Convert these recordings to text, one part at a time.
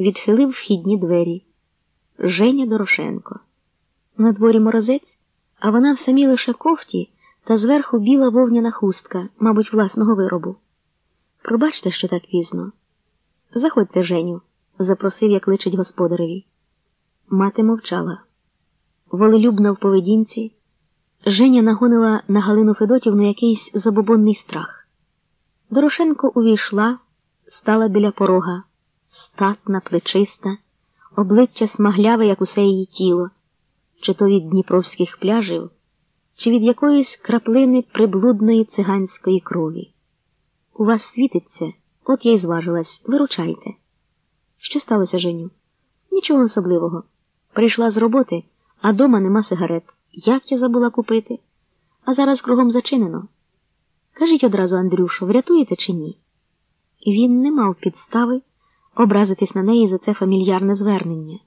відхилив вхідні двері. Женя Дорошенко. На дворі морозець, а вона в самій лише кофті та зверху біла вовняна хустка, мабуть, власного виробу. Пробачте, що так пізно. Заходьте, Женю, запросив, як личить господареві. Мати мовчала. Волелюбна в поведінці. Женя нагонила на Галину Федотівну якийсь забобонний страх. Дорошенко увійшла, стала біля порога, статна, плечиста, обличчя смагляве, як усе її тіло, чи то від дніпровських пляжів, чи від якоїсь краплини приблудної циганської крові. У вас світиться, от я й зважилась, виручайте. Що сталося, Женю? Нічого особливого. Прийшла з роботи, а дома нема сигарет. Як я забула купити? А зараз кругом зачинено. Кажіть одразу, Андрюшо, врятуєте чи ні? Він не мав підстави образитись на неї за це фамільярне звернення,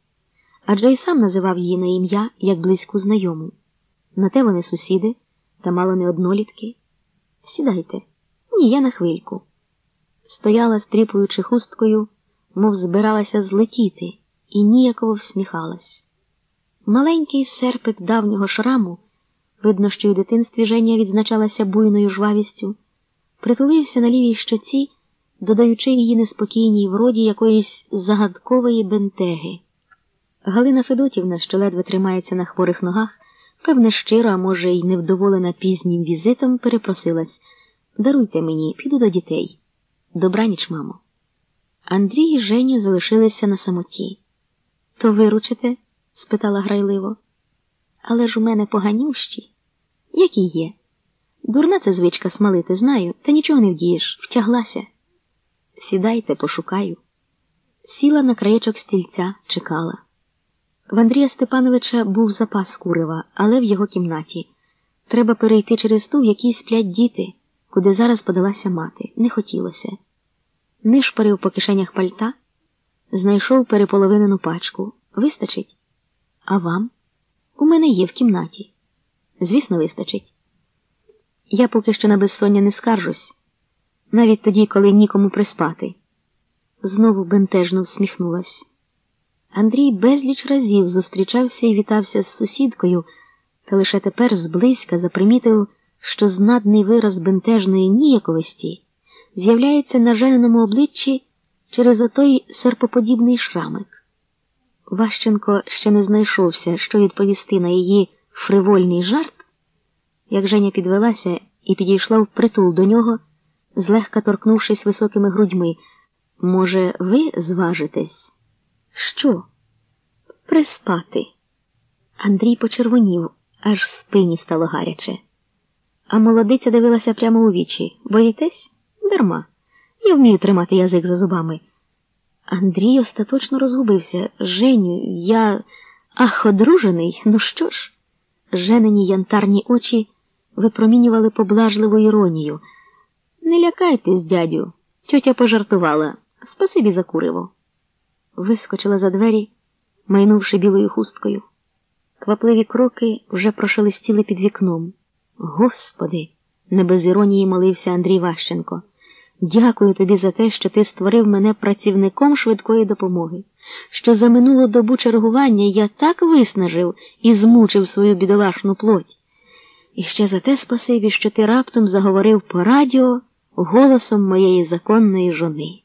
адже й сам називав її на ім'я як близьку знайому. На те вони сусіди та мало не однолітки. Сідайте, ні, я на хвильку. Стояла, стріпуючи хусткою, мов збиралася злетіти, і ніяково всміхалась. Маленький серпик давнього шраму, видно, що й у дитинстві Женя відзначалася буйною жвавістю, притулився на лівій щоці, додаючи її неспокійній вроді якоїсь загадкової бентеги. Галина Федотівна, що ледве тримається на хворих ногах, певне, щиро, а може, й невдоволена пізнім візитом, перепросилась Даруйте мені, піду до дітей. Добраніч, мамо. Андрій і Женя залишилися на самоті. То виручите? спитала грайливо. Але ж у мене поганющі. Які є? Дурна це звичка смалити, знаю, та нічого не вдієш, втяглася. Сідайте, пошукаю. Сіла на краєчок стільця, чекала. В Андрія Степановича був запас курива, але в його кімнаті. Треба перейти через ту, в якій сплять діти, куди зараз подалася мати. Не хотілося. Нишпарив по кишенях пальта, знайшов переполовинену пачку. Вистачить? А вам? У мене є в кімнаті. Звісно, вистачить. Я поки що на безсоння не скаржусь, навіть тоді, коли нікому приспати. Знову бентежно всміхнулась. Андрій безліч разів зустрічався і вітався з сусідкою, та лише тепер зблизька запримітив, що знадний вираз бентежної ніяковості з'являється на жененому обличчі через отой серпоподібний шрамик. Ващенко ще не знайшовся, що відповісти на її фривольний жарт, як Женя підвелася і підійшла впритул до нього, злегка торкнувшись високими грудьми. Може, ви зважитесь? Що? Приспати. Андрій почервонів, аж спині стало гаряче. А молодиця дивилася прямо у вічі. Боїтесь? Дарма. Я вмію тримати язик за зубами. Андрій остаточно розгубився. Женю, я ах, одружений, ну що ж? Женені янтарні очі випромінювали поблажливу іронію. Не лякайтесь, дядю, тьотя пожартувала. Спасибі за куриво. Вискочила за двері, майнувши білою хусткою. Квапливі кроки вже прошелестіли під вікном. Господи, не без іронії молився Андрій Ващенко. Дякую тобі за те, що ти створив мене працівником швидкої допомоги, що за минулу добу чергування я так виснажив і змучив свою бідолашну плоть. І ще за те спасибі, що ти раптом заговорив по радіо голосом моєї законної жони.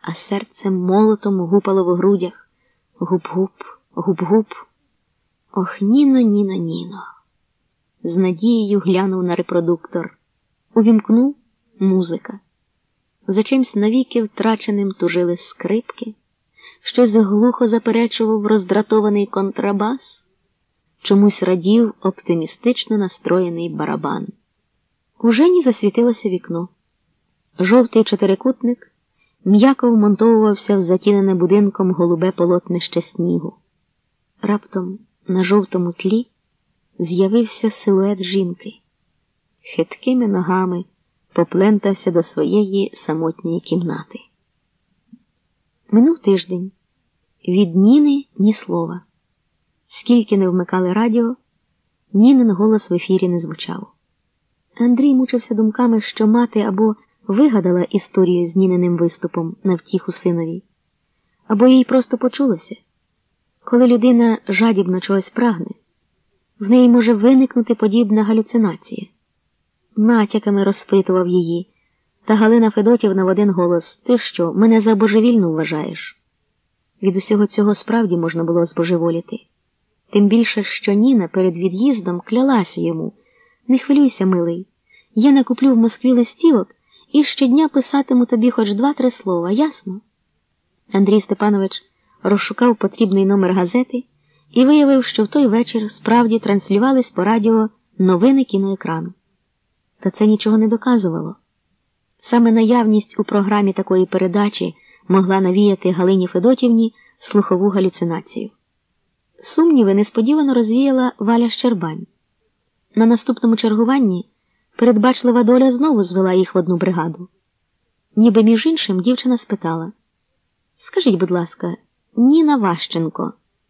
А серце молотом гупало в грудях. Гуп-гуп, гуп-гуп. Ох, ніно, ніно, ніно. З надією глянув на репродуктор. Увімкнув музика. За чимсь навіки втраченим тужили скрипки, щось глухо заперечував роздратований контрабас, чомусь радів оптимістично настроєний барабан. У Жені засвітилося вікно. Жовтий чотирикутник м'яко вмонтовувався в затінене будинком голубе полотнище снігу. Раптом на жовтому тлі з'явився силует жінки. Хиткими ногами поплентався до своєї самотньої кімнати. Минув тиждень. Від Ніни ні слова. Скільки не вмикали радіо, Нінин голос в ефірі не звучав. Андрій мучився думками, що мати або вигадала історію з Ніниним виступом на втіху синові, або їй просто почулося. Коли людина жадібно чогось прагне, в неї може виникнути подібна галюцинація. Натяками розпитував її, та Галина Федотівна в один голос Ти що, мене за божевільну вважаєш? Від усього цього справді можна було збожеволіти. Тим більше, що Ніна перед від'їздом клялася йому Не хвилюйся, милий, я накуплю в Москві листівок і щодня писатиму тобі хоч два-три слова, ясно? Андрій Степанович розшукав потрібний номер газети і виявив, що в той вечір справді транслювались по радіо новини кіноекрану. Та це нічого не доказувало. Саме наявність у програмі такої передачі могла навіяти Галині Федотівні слухову галюцинацію. Сумніви несподівано розвіяла Валя Щербань. На наступному чергуванні передбачлива доля знову звела їх в одну бригаду. Ніби між іншим дівчина спитала Скажіть, будь ласка, Ніна Ващенко.